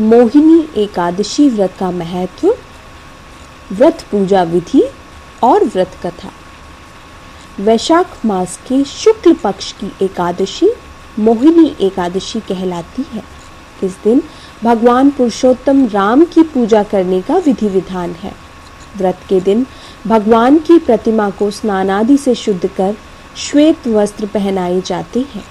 मोहिनी एकादशी व्रत का महत्व, व्रत पूजा विधि और व्रत कथा। वैशाख मास के शुक्ल पक्ष की एकादशी मोहिनी एकादशी कहलाती है। इस दिन भगवान पुरुषोत्तम राम की पूजा करने का विधि विधान है। व्रत के दिन भगवान की प्रतिमा को स्नानादि से शुद्ध कर श्वेत वस्त्र पहनाए जाते हैं।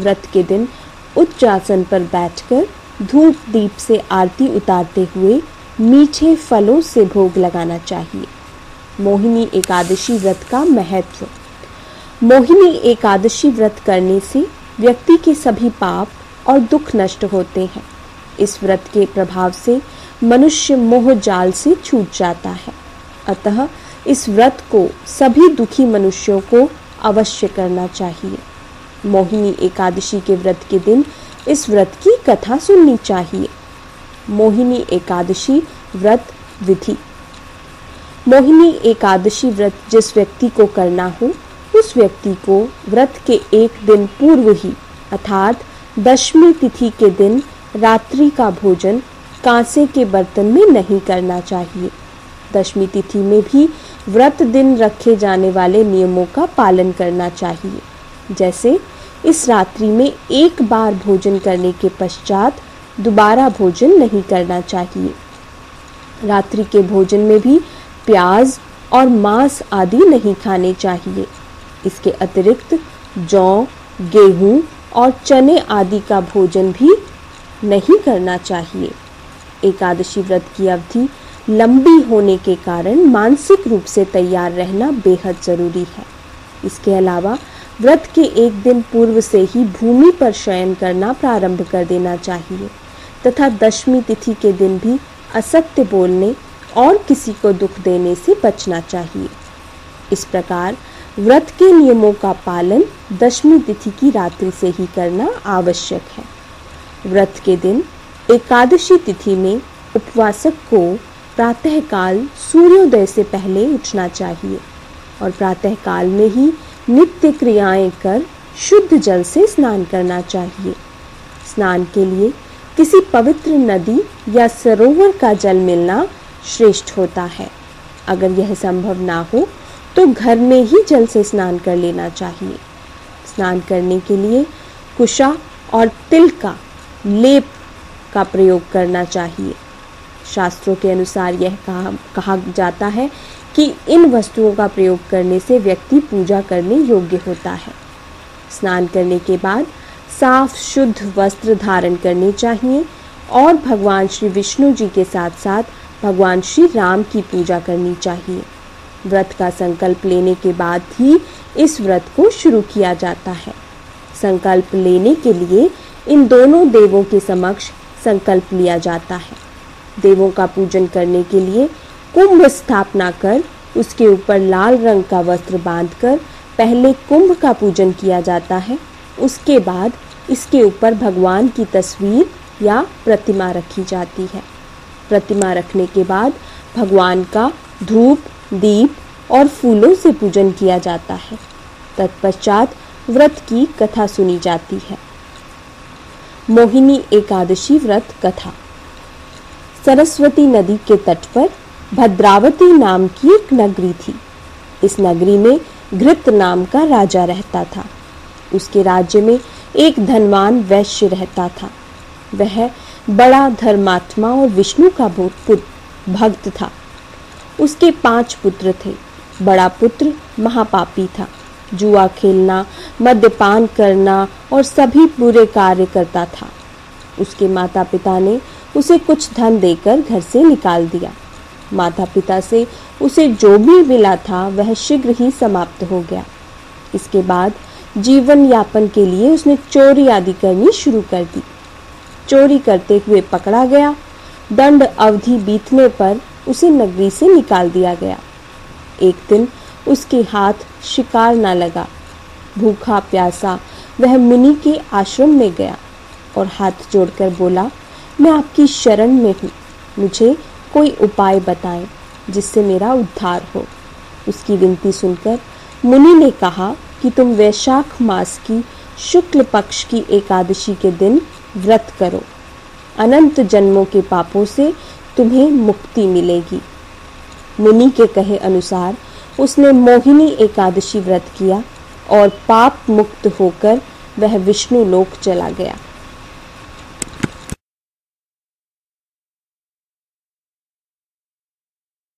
व्रत के दिन उच्च आसन पर बैठकर धूप दीप से आरती उतारते हुए मीठे फलों से भोग लगाना चाहिए। मोहिनी एकादशी व्रत का महत्व। मोहिनी एकादशी व्रत करने से व्यक्ति के सभी पाप और दुख नष्ट होते हैं। इस व्रत के प्रभाव से मनुष्य मोह जाल से छूट जाता है। अतः इस व्रत को सभी दुखी मनुष्यों को अवश्य करना चाहिए। मोहिनी एकादशी के व्रत के दिन इस व्रत की कथा सुननी चाहिए। मोहिनी एकादशी व्रत विधि। मोहिनी एकादशी व्रत जिस व्यक्ति को करना हो, उस व्यक्ति को व्रत के एक दिन पूर्व ही, अर्थात दशमी तिथि के दिन रात्रि का भोजन कांसे के बर्तन में नहीं करना चाहिए। दशमी तिथि में भी व्रत दिन रखे जाने वाले नियमों का पालन करना चाहिए। जैसे इस रात्रि में एक बार भोजन करने के पश्चात दोबारा भोजन नहीं करना चाहिए। रात्रि के भोजन में भी प्याज और मांस आदि नहीं खाने चाहिए। इसके अतिरिक्त जौ, गेहूँ और चने आदि का भोजन भी नहीं करना चाहिए। एकादशी व्रत की अवधि लंबी होने के कारण मानसिक रूप से तैयार रहना बेहद ज़रूरी है। इसके अलावा व्रत के एक दिन पूर्व से ही भूमि पर शयन करना प्रारंभ कर देना चाहिए, तथा दशमी तिथि के दिन भी असत्य बोलने और किसी को दुख देने से बचना चाहिए। इस प्रकार व्रत के नियमों का पालन दशमी तिथि की रात्रि से ही करना आवश्यक है। व्रत के दिन एकादशी तिथि में उपवासक को प्रातःकाल सूर्योदय से पहले उठना चाहिए, और प्रातःकाल में ही नित्य क्रियाएँ कर शुद्ध जल से स्नान करना चाहिए। स्नान के लिए किसी पवित्र नदी या सरोवर का जल मिलना श्रेष्ठ होता है। अगर यह संभव ना हो तो घर में ही जल से स्नान कर लेना चाहिए। स्नान करने के लिए कुशा और तिल का, लेप का प्रयोग करना चाहिए। शास्त्रों के अनुसार यह कहा कहा जाता है कि इन वस्तुओं का प्रयोग करने से व्यक्ति पूजा करने योग्य होता है। स्नान करने के बाद साफ़, शुद्ध वस्त्र धारण करने चाहिए और भगवान श्री विष्णु जी के साथ साथ भगवान श्री राम की पूजा करनी चाहिए। व्रत का संकल्प लेने के बाद ही इस व्रत को शुरू किया जाता है। संकल्प लेने के लिए इन दोनों देवों के समक्ष संकल्प लिया जाता है। देवों का पूजन करने के लिए कुंभ स्थापना कर उसके ऊपर लाल रंग का वस्त्र बांधकर पहले कुंभ का पूजन किया जाता है। उसके बाद इसके ऊपर भगवान की तस्वीर या प्रतिमा रखी जाती है। प्रतिमा रखने के बाद भगवान का धूप, दीप और फूलों से पूजन किया जाता है। तत्पश्चात व्रत की कथा सुनी जाती है। मोहिनी एकादशी व्रत कथा। सरस्वती नदी के तट पर भद्रावती नाम की एक नगरी थी। इस नगरी में घृत नाम का राजा रहता था। उसके राज्य में एक धनवान वैश्य रहता था। वह बड़ा धर्मात्मा और विष्णु का भक्त था। उसके पाँच पुत्र थे। बड़ा पुत्र महापापी था। जुआ खेलना, मद्यपान करना और सभी बुरे कार्य करता था। उसके माता पिता ने उसे कुछ धन देकर घर से निकाल दिया। माता पिता से उसे जो भी मिला था, वह शीघ्र ही समाप्त हो गया। इसके बाद जीवन यापन के लिए उसने चोरी आदि करनी शुरू कर दी। चोरी करते हुए पकड़ा गया। दंड अवधि बीतने पर उसे नगरी से निकाल दिया गया। एक दिन उसके हाथ शिकार न लगा। भूखा प्यासा वह मुनि के आश्रम में गया और हाथ जोड़कर बोला मैं आपकी शरण में हूँ। मुझे कोई उपाय बताएँ जिससे मेरा उद्धार हो। उसकी विनती सुनकर मुनि ने कहा कि तुम वैशाख मास की शुक्ल पक्ष की एकादशी के दिन व्रत करो। अनंत जन्मों के पापों से तुम्हें मुक्ति मिलेगी। मुनि के कहे अनुसार उसने मोहिनी एकादशी व्रत किया और पाप मुक्त होकर वह विष्णु लोक चला गया।